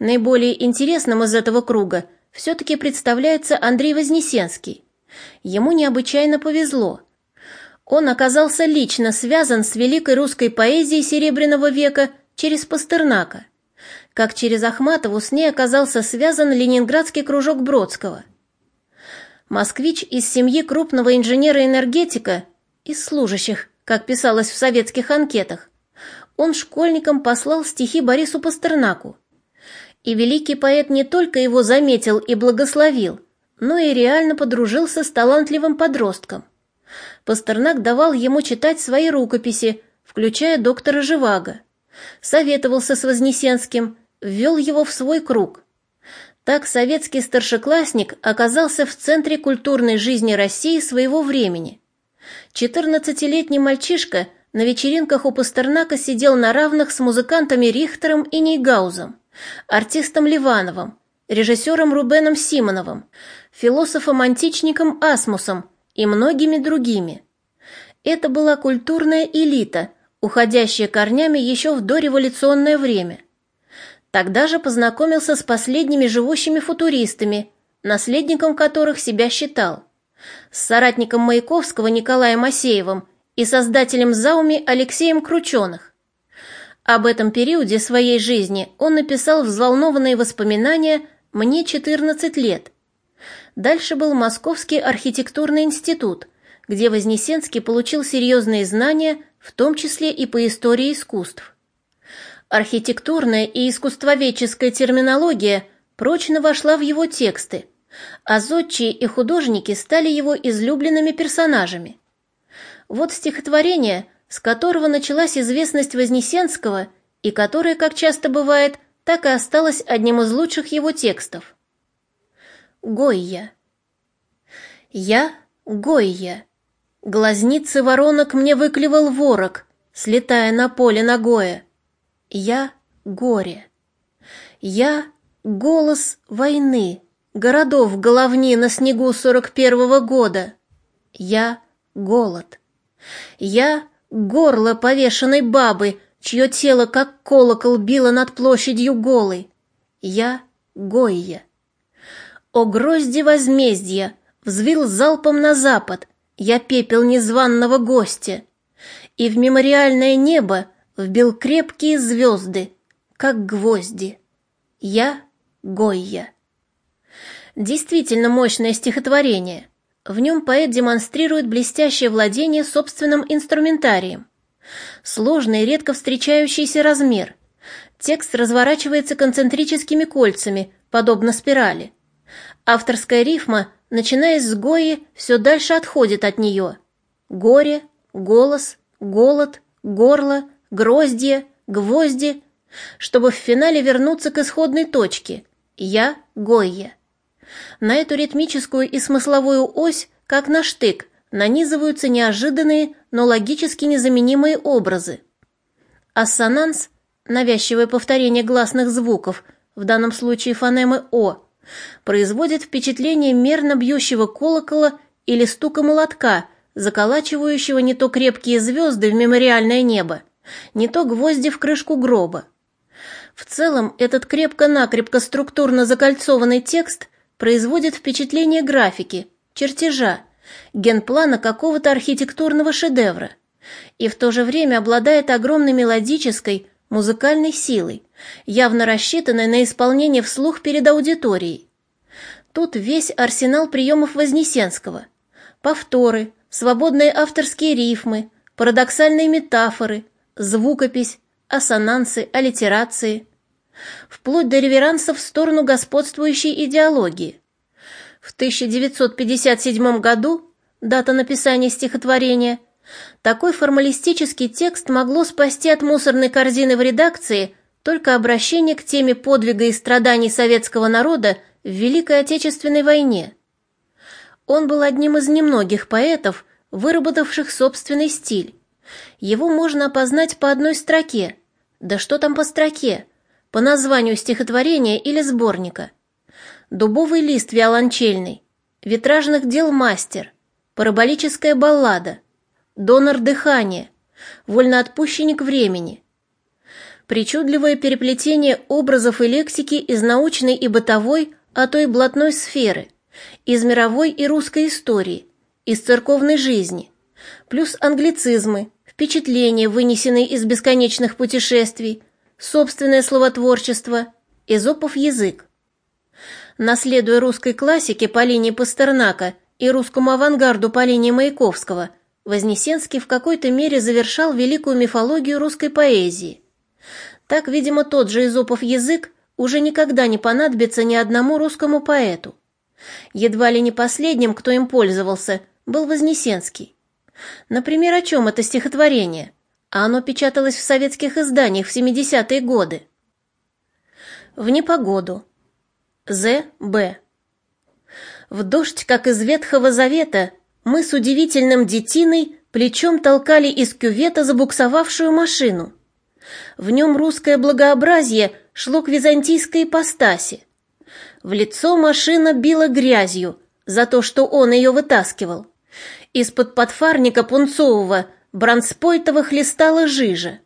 Наиболее интересным из этого круга все-таки представляется Андрей Вознесенский. Ему необычайно повезло. Он оказался лично связан с великой русской поэзией Серебряного века через Пастернака, как через Ахматову с ней оказался связан ленинградский кружок Бродского. Москвич из семьи крупного инженера-энергетика, из служащих, как писалось в советских анкетах, он школьникам послал стихи Борису Пастернаку. И великий поэт не только его заметил и благословил, но и реально подружился с талантливым подростком. Пастернак давал ему читать свои рукописи, включая доктора Живаго. Советовался с Вознесенским, ввел его в свой круг. Так советский старшеклассник оказался в центре культурной жизни России своего времени. 14-летний мальчишка на вечеринках у Пастернака сидел на равных с музыкантами Рихтером и Нейгаузом, артистом Ливановым, режиссером Рубеном Симоновым, философом-античником Асмусом и многими другими. Это была культурная элита, уходящая корнями еще в дореволюционное время. Тогда же познакомился с последними живущими футуристами, наследником которых себя считал, с соратником Маяковского Николаем Асеевым и создателем Зауми Алексеем Крученых. Об этом периоде своей жизни он написал взволнованные воспоминания «Мне 14 лет», Дальше был Московский архитектурный институт, где Вознесенский получил серьезные знания, в том числе и по истории искусств. Архитектурная и искусствоведческая терминология прочно вошла в его тексты, а зодчие и художники стали его излюбленными персонажами. Вот стихотворение, с которого началась известность Вознесенского и которое, как часто бывает, так и осталось одним из лучших его текстов. Гойя. Я Гойя. Глазницы воронок мне выклевал ворог, слетая на поле ногое. Я горе. Я голос войны, городов головни на снегу сорок первого года. Я голод. Я горло повешенной бабы, чье тело как колокол било над площадью голой. Я Гойя. О грозди возмездия! Взвил залпом на запад, я пепел незваного гостя. И в мемориальное небо вбил крепкие звезды, как гвозди. Я Гойя. Действительно мощное стихотворение. В нем поэт демонстрирует блестящее владение собственным инструментарием. Сложный, редко встречающийся размер. Текст разворачивается концентрическими кольцами, подобно спирали. Авторская рифма, начиная с Гои, все дальше отходит от нее. Горе, голос, голод, горло, гроздья, гвозди, чтобы в финале вернуться к исходной точке «Я Гойя». На эту ритмическую и смысловую ось, как на штык, нанизываются неожиданные, но логически незаменимые образы. Ассонанс – навязчивое повторение гласных звуков, в данном случае фонемы «о», производит впечатление мерно бьющего колокола или стука молотка, заколачивающего не то крепкие звезды в мемориальное небо, не то гвозди в крышку гроба. В целом, этот крепко-накрепко структурно закольцованный текст производит впечатление графики, чертежа, генплана какого-то архитектурного шедевра и в то же время обладает огромной мелодической, музыкальной силой, явно рассчитанной на исполнение вслух перед аудиторией. Тут весь арсенал приемов Вознесенского. Повторы, свободные авторские рифмы, парадоксальные метафоры, звукопись, ассонансы, аллитерации. Вплоть до реверансов в сторону господствующей идеологии. В 1957 году, дата написания стихотворения – такой формалистический текст могло спасти от мусорной корзины в редакции только обращение к теме подвига и страданий советского народа в Великой Отечественной войне. Он был одним из немногих поэтов, выработавших собственный стиль. Его можно опознать по одной строке. Да что там по строке? По названию стихотворения или сборника. «Дубовый лист виолончельный», «Витражных дел мастер», «Параболическая баллада», донор дыхания, вольноотпущенник времени. причудливое переплетение образов и лексики из научной и бытовой, а то и блатной сферы, из мировой и русской истории, из церковной жизни, плюс англицизмы, впечатления, вынесенные из бесконечных путешествий, собственное словотворчество, изопов язык. Наследуя русской классике по линии Пастернака и русскому авангарду по линии Маяковского, Вознесенский в какой-то мере завершал великую мифологию русской поэзии – так, видимо, тот же Изопов язык уже никогда не понадобится ни одному русскому поэту. Едва ли не последним, кто им пользовался, был Вознесенский. Например, о чем это стихотворение? А оно печаталось в советских изданиях в 70-е годы. В непогоду. З. Б. В дождь, как из Ветхого Завета, мы с удивительным детиной плечом толкали из кювета забуксовавшую машину – в нем русское благообразие шло к византийской ипостаси. В лицо машина била грязью за то, что он ее вытаскивал. Из-под подфарника пунцового бронспойтова хлестала жижа.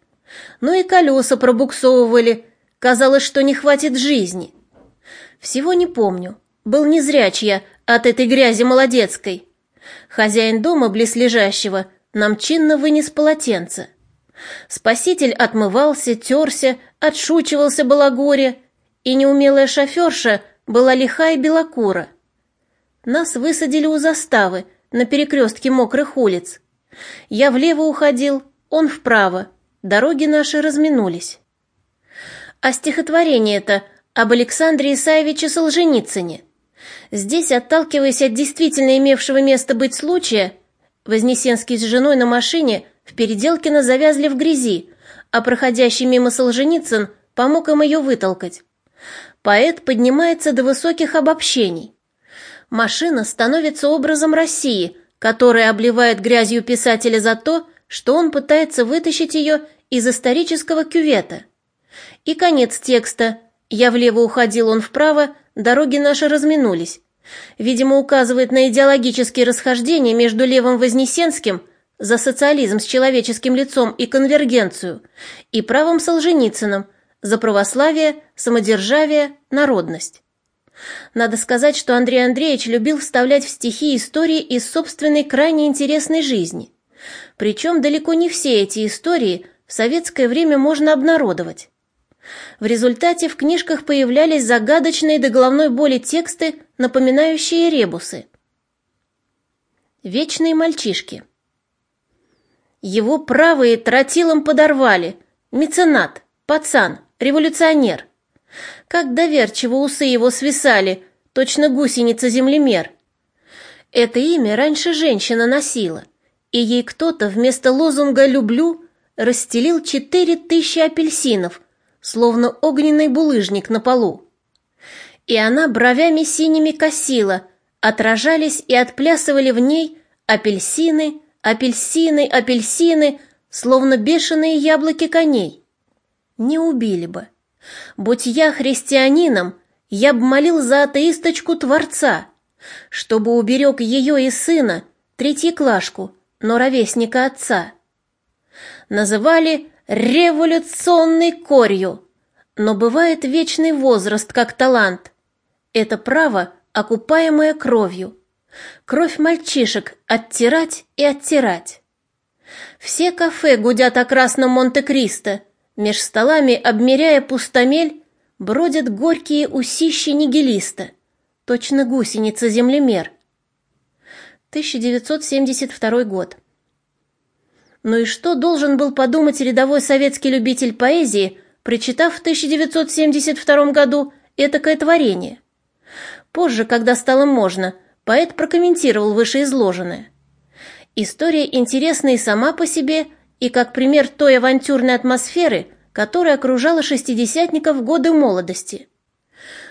Ну и колеса пробуксовывали, казалось, что не хватит жизни. Всего не помню, был незряч я от этой грязи молодецкой. Хозяин дома близлежащего нам чинно вынес полотенце. Спаситель отмывался, терся, отшучивался балагоре, и неумелая шоферша была лиха и белокура. Нас высадили у заставы на перекрестке мокрых улиц. Я влево уходил, он вправо. Дороги наши разминулись. А стихотворение это об Александре Исаевиче Солженицыне. Здесь, отталкиваясь от действительно имевшего место быть случая, Вознесенский с женой на машине – в Переделкино завязли в грязи, а проходящий мимо Солженицын помог им ее вытолкать. Поэт поднимается до высоких обобщений. Машина становится образом России, которая обливает грязью писателя за то, что он пытается вытащить ее из исторического кювета. И конец текста «Я влево уходил, он вправо, дороги наши разминулись». Видимо, указывает на идеологические расхождения между левым Вознесенским – за социализм с человеческим лицом и конвергенцию, и правом Солженицыным за православие, самодержавие, народность. Надо сказать, что Андрей Андреевич любил вставлять в стихи истории из собственной крайне интересной жизни. Причем далеко не все эти истории в советское время можно обнародовать. В результате в книжках появлялись загадочные до головной боли тексты, напоминающие ребусы. Вечные мальчишки – его правые тротилом подорвали. Меценат, пацан, революционер. Как доверчиво усы его свисали, точно гусеница-землемер. Это имя раньше женщина носила, и ей кто-то вместо лозунга «люблю» расстелил четыре тысячи апельсинов, словно огненный булыжник на полу. И она бровями синими косила, отражались и отплясывали в ней апельсины, Апельсины, апельсины, словно бешеные яблоки коней. Не убили бы. Будь я христианином, я б молил за атеисточку Творца, чтобы уберег ее и сына, третьеклашку, но ровесника отца. Называли революционной корью, но бывает вечный возраст как талант. Это право, окупаемое кровью. Кровь мальчишек оттирать и оттирать. Все кафе гудят о красном Монте-Кристо, меж столами, обмеряя пустомель, бродят горькие усищи нигилиста, точно гусеница-землемер. 1972 год. Ну и что должен был подумать рядовой советский любитель поэзии, прочитав в 1972 году этакое творение? Позже, когда стало можно – поэт прокомментировал вышеизложенное. История интересна и сама по себе, и как пример той авантюрной атмосферы, которая окружала шестидесятников в годы молодости.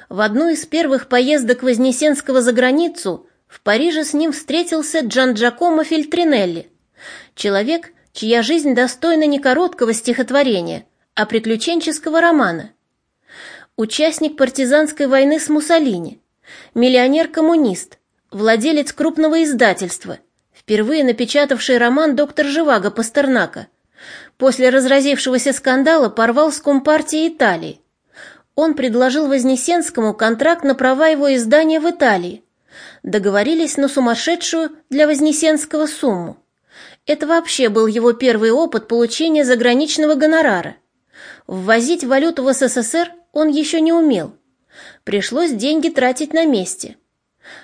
В одну из первых поездок Вознесенского за границу в Париже с ним встретился Джан Джакомо Фильтринелли, человек, чья жизнь достойна не короткого стихотворения, а приключенческого романа. Участник партизанской войны с Муссолини, миллионер-коммунист – владелец крупного издательства, впервые напечатавший роман «Доктор Живаго» Пастернака, После разразившегося скандала порвал с Компартией Италии. Он предложил Вознесенскому контракт на права его издания в Италии. Договорились на сумасшедшую для Вознесенского сумму. Это вообще был его первый опыт получения заграничного гонорара. Ввозить валюту в СССР он еще не умел. Пришлось деньги тратить на месте.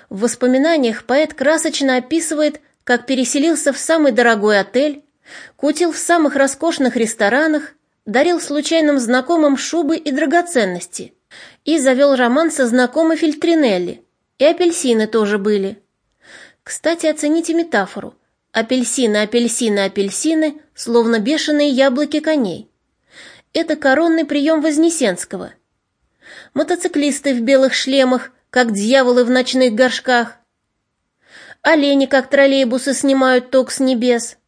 В воспоминаниях поэт красочно описывает, как переселился в самый дорогой отель, кутил в самых роскошных ресторанах, дарил случайным знакомым шубы и драгоценности и завел роман со знакомой Фильтринелли. И апельсины тоже были. Кстати, оцените метафору. Апельсины, апельсины, апельсины, словно бешеные яблоки коней. Это коронный прием Вознесенского. Мотоциклисты в белых шлемах, как дьяволы в ночных горшках. Олени, как троллейбусы, снимают ток с небес.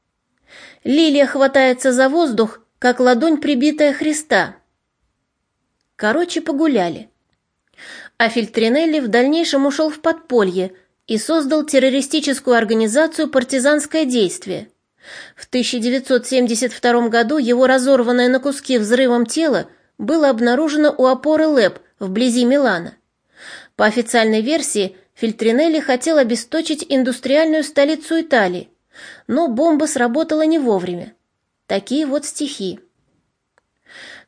Лилия хватается за воздух, как ладонь, прибитая Христа. Короче, погуляли. А Фильтринелли в дальнейшем ушел в подполье и создал террористическую организацию «Партизанское действие». В 1972 году его разорванное на куски взрывом тело было обнаружено у опоры ЛЭП вблизи Милана. По официальной версии, Фильтринелли хотел обесточить индустриальную столицу Италии, но бомба сработала не вовремя. Такие вот стихи.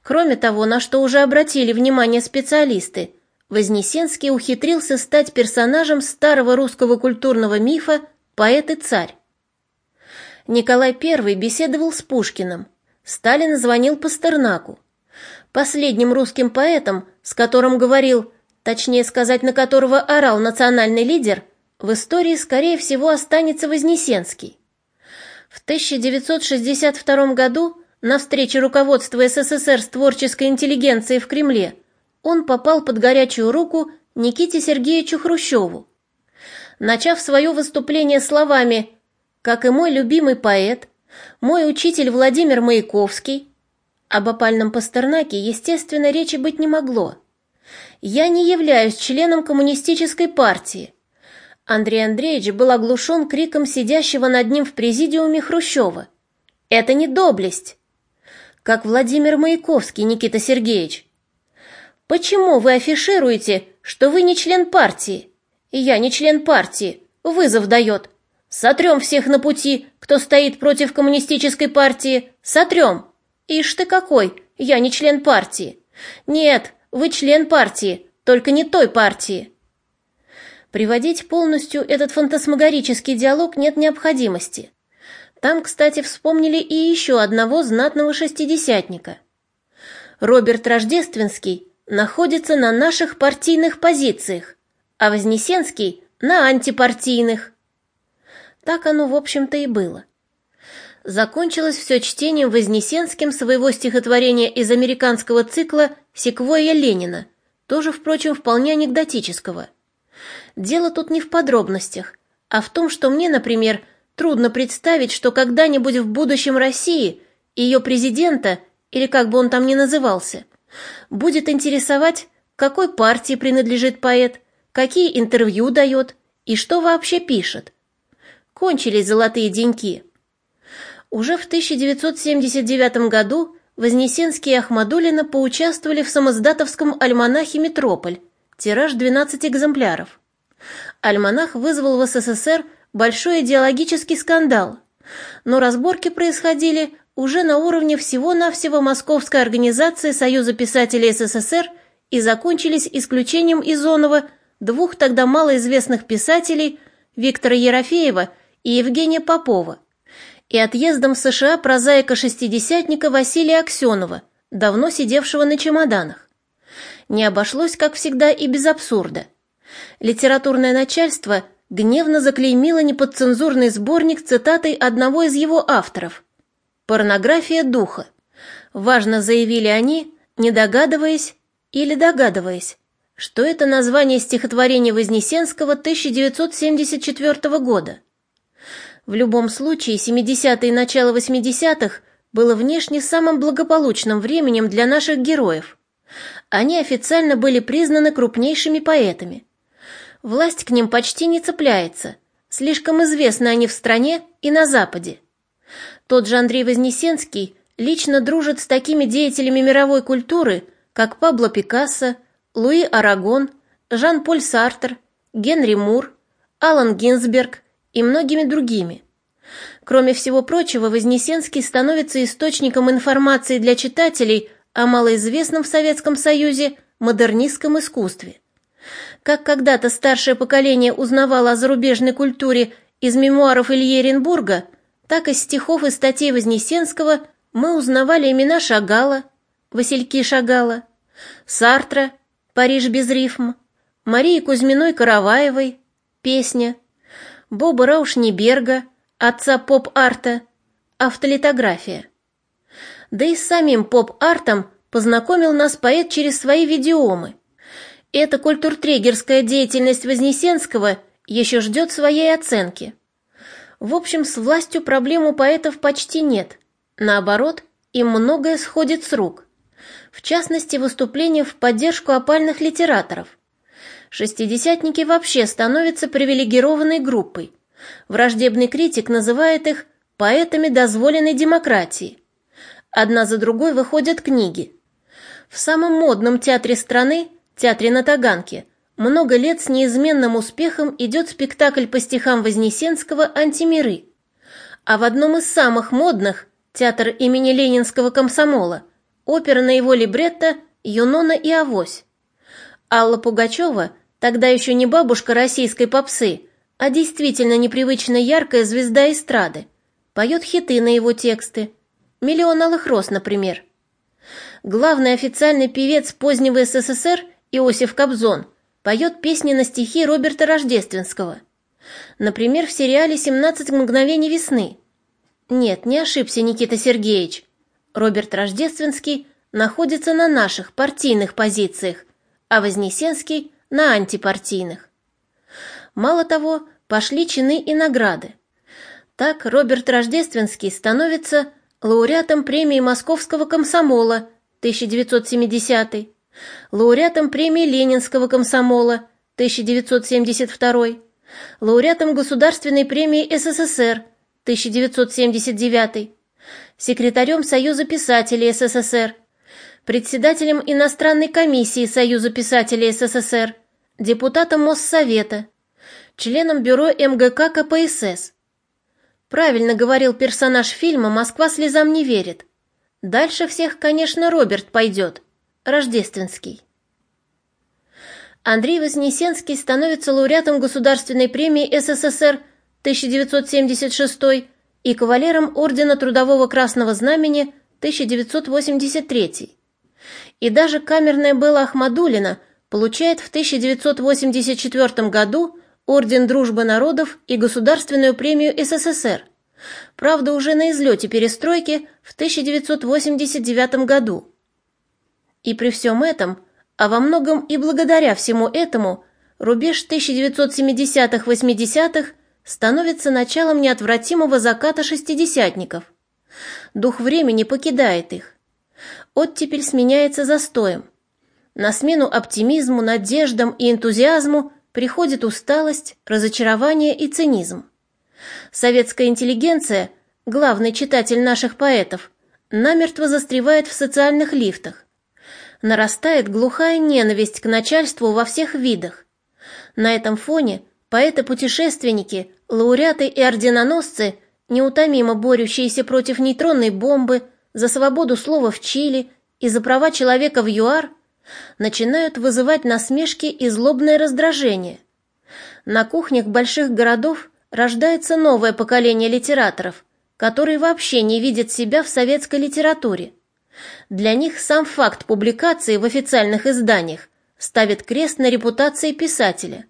Кроме того, на что уже обратили внимание специалисты, Вознесенский ухитрился стать персонажем старого русского культурного мифа «Поэт и царь». Николай I беседовал с Пушкиным, Сталин звонил Пастернаку. Последним русским поэтом, с которым говорил, точнее сказать, на которого орал национальный лидер, в истории, скорее всего, останется Вознесенский. В 1962 году на встрече руководства СССР с творческой интеллигенцией в Кремле он попал под горячую руку Никите Сергеевичу Хрущеву. Начав свое выступление словами «Как и мой любимый поэт, мой учитель Владимир Маяковский», об опальном Пастернаке, естественно, речи быть не могло. «Я не являюсь членом коммунистической партии». Андрей Андреевич был оглушен криком сидящего над ним в президиуме Хрущева. «Это не доблесть!» Как Владимир Маяковский, Никита Сергеевич. Почему вы афишируете, что вы не член партии? Я не член партии. Вызов дает. Сотрем всех на пути, кто стоит против коммунистической партии. Сотрем. Ишь ты какой, я не член партии. Нет, вы член партии, только не той партии. Приводить полностью этот фантасмагорический диалог нет необходимости. Там, кстати, вспомнили и еще одного знатного шестидесятника. Роберт Рождественский находится на наших партийных позициях, а Вознесенский – на антипартийных. Так оно, в общем-то, и было. Закончилось все чтением Вознесенским своего стихотворения из американского цикла «Секвойя Ленина», тоже, впрочем, вполне анекдотического. Дело тут не в подробностях, а в том, что мне, например, трудно представить, что когда-нибудь в будущем России ее президента, или как бы он там ни назывался – будет интересовать, какой партии принадлежит поэт, какие интервью дает и что вообще пишет. Кончились золотые деньки. Уже в 1979 году Вознесенский и Ахмадулина поучаствовали в самоздатовском альманахе «Метрополь», тираж 12 экземпляров. Альманах вызвал в СССР большой идеологический скандал, но разборки происходили уже на уровне всего-навсего Московской организации Союза писателей СССР и закончились исключением Изонова двух тогда малоизвестных писателей Виктора Ерофеева и Евгения Попова и отъездом в США прозаика-шестидесятника Василия Аксенова, давно сидевшего на чемоданах. Не обошлось, как всегда, и без абсурда. Литературное начальство гневно заклеймило неподцензурный сборник цитатой одного из его авторов, Порнография духа. Важно заявили они, не догадываясь или догадываясь, что это название стихотворения Вознесенского 1974 года. В любом случае, 70-е и начало 80-х было внешне самым благополучным временем для наших героев. Они официально были признаны крупнейшими поэтами. Власть к ним почти не цепляется, слишком известны они в стране и на Западе. Тот же Андрей Вознесенский лично дружит с такими деятелями мировой культуры, как Пабло Пикассо, Луи Арагон, Жан-Поль Сартер, Генри Мур, Алан Гинзберг и многими другими. Кроме всего прочего, Вознесенский становится источником информации для читателей о малоизвестном в Советском Союзе модернистском искусстве. Как когда-то старшее поколение узнавало о зарубежной культуре из мемуаров Ильи Эренбурга, так из стихов и статей Вознесенского мы узнавали имена Шагала, Васильки Шагала, Сартра, Париж без рифм, Марии Кузьминой-Караваевой, песня, Боба Раушниберга, отца поп-арта, автолитография. Да и с самим поп-артом познакомил нас поэт через свои видеомы. Эта культуртрегерская деятельность Вознесенского еще ждет своей оценки. В общем, с властью проблем у поэтов почти нет. Наоборот, им многое сходит с рук. В частности, выступления в поддержку опальных литераторов. Шестидесятники вообще становятся привилегированной группой. Враждебный критик называет их поэтами дозволенной демократии. Одна за другой выходят книги. В самом модном театре страны, театре на Таганке, много лет с неизменным успехом идет спектакль по стихам Вознесенского «Антимиры». А в одном из самых модных, театр имени Ленинского комсомола, опера на его либретто «Юнона и Авось». Алла Пугачева, тогда еще не бабушка российской попсы, а действительно непривычно яркая звезда эстрады, поет хиты на его тексты. «Миллион алых роз», например. Главный официальный певец позднего СССР Иосиф Кобзон – поет песни на стихи Роберта Рождественского. Например, в сериале «17 мгновений весны». Нет, не ошибся Никита Сергеевич. Роберт Рождественский находится на наших партийных позициях, а Вознесенский – на антипартийных. Мало того, пошли чины и награды. Так Роберт Рождественский становится лауреатом премии Московского комсомола 1970 лауреатом премии Ленинского комсомола 1972, лауреатом Государственной премии СССР 1979, секретарем Союза писателей СССР, председателем иностранной комиссии Союза писателей СССР, депутатом Моссовета, членом бюро МГК КПСС. Правильно говорил персонаж фильма «Москва слезам не верит». Дальше всех, конечно, Роберт пойдет. Рождественский. Андрей Вознесенский становится лауреатом Государственной премии СССР 1976 и кавалером Ордена Трудового Красного Знамени 1983. И даже камерная Белла Ахмадулина получает в 1984 году Орден Дружбы Народов и Государственную премию СССР. Правда, уже на излете перестройки в 1989 году. И при всем этом, а во многом и благодаря всему этому, рубеж 1970-80-х становится началом неотвратимого заката шестидесятников. Дух времени покидает их. Оттепель сменяется застоем. На смену оптимизму, надеждам и энтузиазму приходит усталость, разочарование и цинизм. Советская интеллигенция, главный читатель наших поэтов, намертво застревает в социальных лифтах нарастает глухая ненависть к начальству во всех видах. На этом фоне поэты-путешественники, лауреаты и орденоносцы, неутомимо борющиеся против нейтронной бомбы, за свободу слова в Чили и за права человека в ЮАР, начинают вызывать насмешки и злобное раздражение. На кухнях больших городов рождается новое поколение литераторов, которые вообще не видят себя в советской литературе. Для них сам факт публикации в официальных изданиях ставит крест на репутации писателя.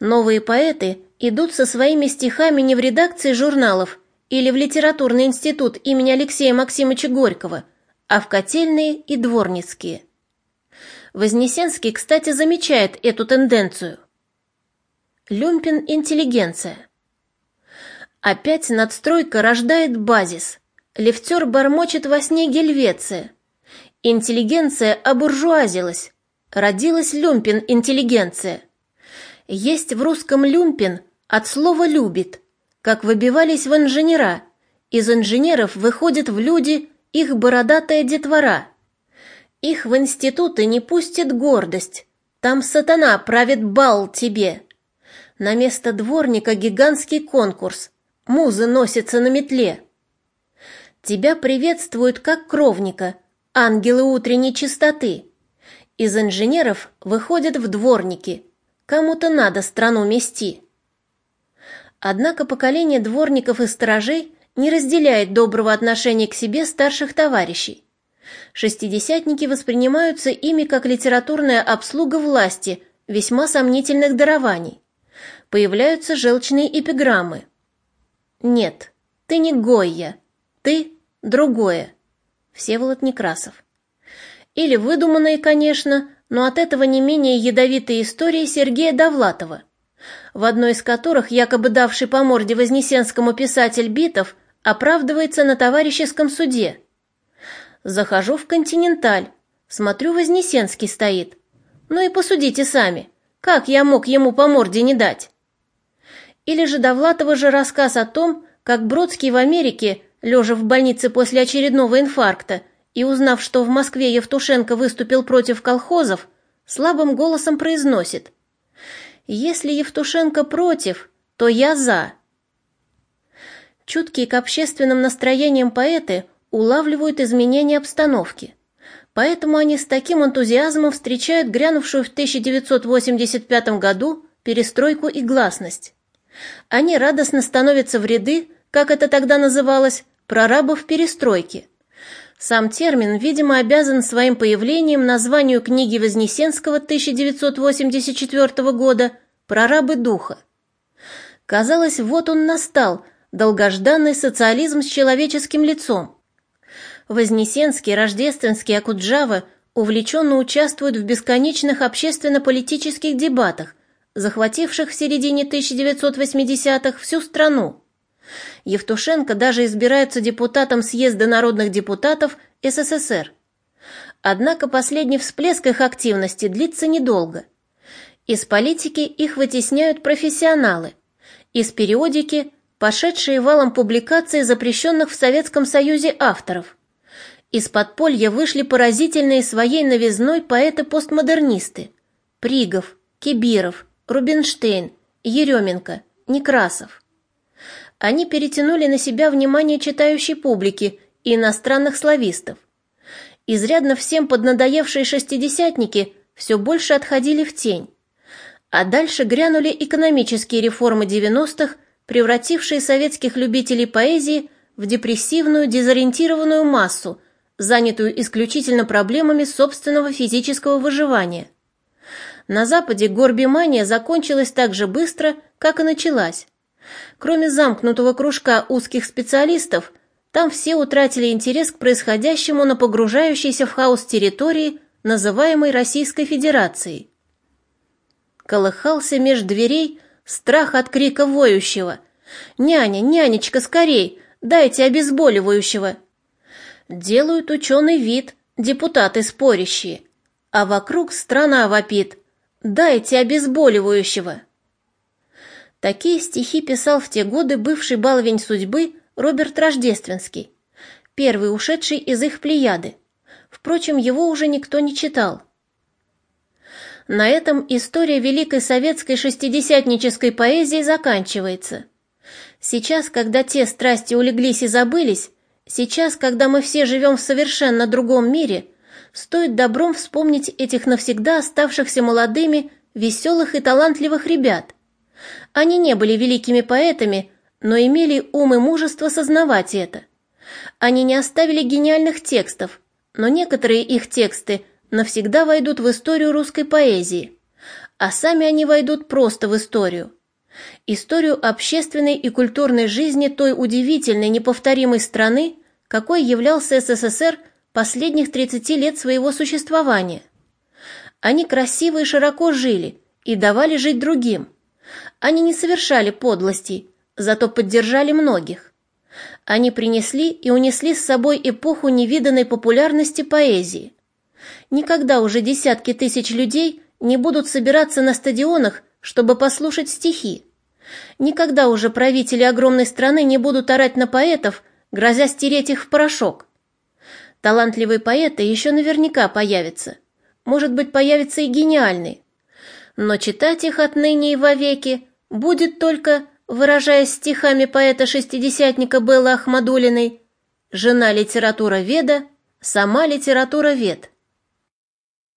Новые поэты идут со своими стихами не в редакции журналов или в литературный институт имени Алексея Максимовича Горького, а в котельные и дворницкие. Вознесенский, кстати, замечает эту тенденцию. Люмпин интеллигенция. Опять надстройка рождает базис – Лифтер бормочет во сне Гельвеция. Интеллигенция обуржуазилась. Родилась люмпин-интеллигенция. Есть в русском люмпин от слова «любит», как выбивались в инженера, из инженеров выходит в люди их бородатая детвора. Их в институты не пустит гордость, там сатана правит бал тебе. На место дворника гигантский конкурс, музы носятся на метле. Тебя приветствуют как кровника, ангелы утренней чистоты. Из инженеров выходят в дворники, кому-то надо страну мести. Однако поколение дворников и сторожей не разделяет доброго отношения к себе старших товарищей. Шестидесятники воспринимаются ими как литературная обслуга власти весьма сомнительных дарований. Появляются желчные эпиграммы. «Нет, ты не Гойя, ты другое». Всеволод Некрасов. Или выдуманные, конечно, но от этого не менее ядовитые истории Сергея Довлатова, в одной из которых якобы давший по морде вознесенскому писатель Битов оправдывается на товарищеском суде. Захожу в «Континенталь», смотрю, Вознесенский стоит. Ну и посудите сами, как я мог ему по морде не дать? Или же Довлатова же рассказ о том, как Бродский в Америке, лежа в больнице после очередного инфаркта, и узнав, что в Москве Евтушенко выступил против колхозов, слабым голосом произносит «Если Евтушенко против, то я за». Чуткие к общественным настроениям поэты улавливают изменения обстановки. Поэтому они с таким энтузиазмом встречают грянувшую в 1985 году перестройку и гласность. Они радостно становятся в ряды, как это тогда называлось, прорабов перестройки. Сам термин, видимо, обязан своим появлением названию книги Вознесенского 1984 года «Прорабы духа». Казалось, вот он настал, долгожданный социализм с человеческим лицом. Вознесенский, Рождественский, Акуджава увлеченно участвуют в бесконечных общественно-политических дебатах, захвативших в середине 1980-х всю страну. Евтушенко даже избирается депутатом съезда народных депутатов СССР. Однако последний всплеск их активности длится недолго. Из политики их вытесняют профессионалы, из периодики пошедшие валом публикаций запрещенных в Советском Союзе авторов. Из подполья вышли поразительные своей новизной поэты-постмодернисты Пригов, Кибиров, Рубинштейн, Еременко, Некрасов. Они перетянули на себя внимание читающей публики и иностранных славистов. Изрядно всем поднадоевшие шестидесятники все больше отходили в тень. А дальше грянули экономические реформы 90-х превратившие советских любителей поэзии в депрессивную, дезориентированную массу, занятую исключительно проблемами собственного физического выживания. На Западе горбимания закончилась так же быстро, как и началась. Кроме замкнутого кружка узких специалистов, там все утратили интерес к происходящему на погружающейся в хаос территории, называемой Российской Федерацией. Колыхался меж дверей Страх от крика воющего. «Няня, нянечка, скорей! Дайте обезболивающего!» Делают ученый вид, депутаты спорящие. А вокруг страна вопит. «Дайте обезболивающего!» Такие стихи писал в те годы бывший баловень судьбы Роберт Рождественский, первый ушедший из их плеяды. Впрочем, его уже никто не читал. На этом история великой советской шестидесятнической поэзии заканчивается. Сейчас, когда те страсти улеглись и забылись, сейчас, когда мы все живем в совершенно другом мире, стоит добром вспомнить этих навсегда оставшихся молодыми, веселых и талантливых ребят. Они не были великими поэтами, но имели ум и мужество сознавать это. Они не оставили гениальных текстов, но некоторые их тексты – навсегда войдут в историю русской поэзии, а сами они войдут просто в историю. Историю общественной и культурной жизни той удивительной, неповторимой страны, какой являлся СССР последних 30 лет своего существования. Они красиво и широко жили и давали жить другим. Они не совершали подлостей, зато поддержали многих. Они принесли и унесли с собой эпоху невиданной популярности поэзии – Никогда уже десятки тысяч людей не будут собираться на стадионах, чтобы послушать стихи. Никогда уже правители огромной страны не будут орать на поэтов, грозя стереть их в порошок. Талантливый поэт еще наверняка появится. Может быть, появится и гениальный. Но читать их отныне и вовеки будет только, выражаясь стихами поэта-шестидесятника Беллы Ахмадулиной, «Жена литература веда, сама литература вед».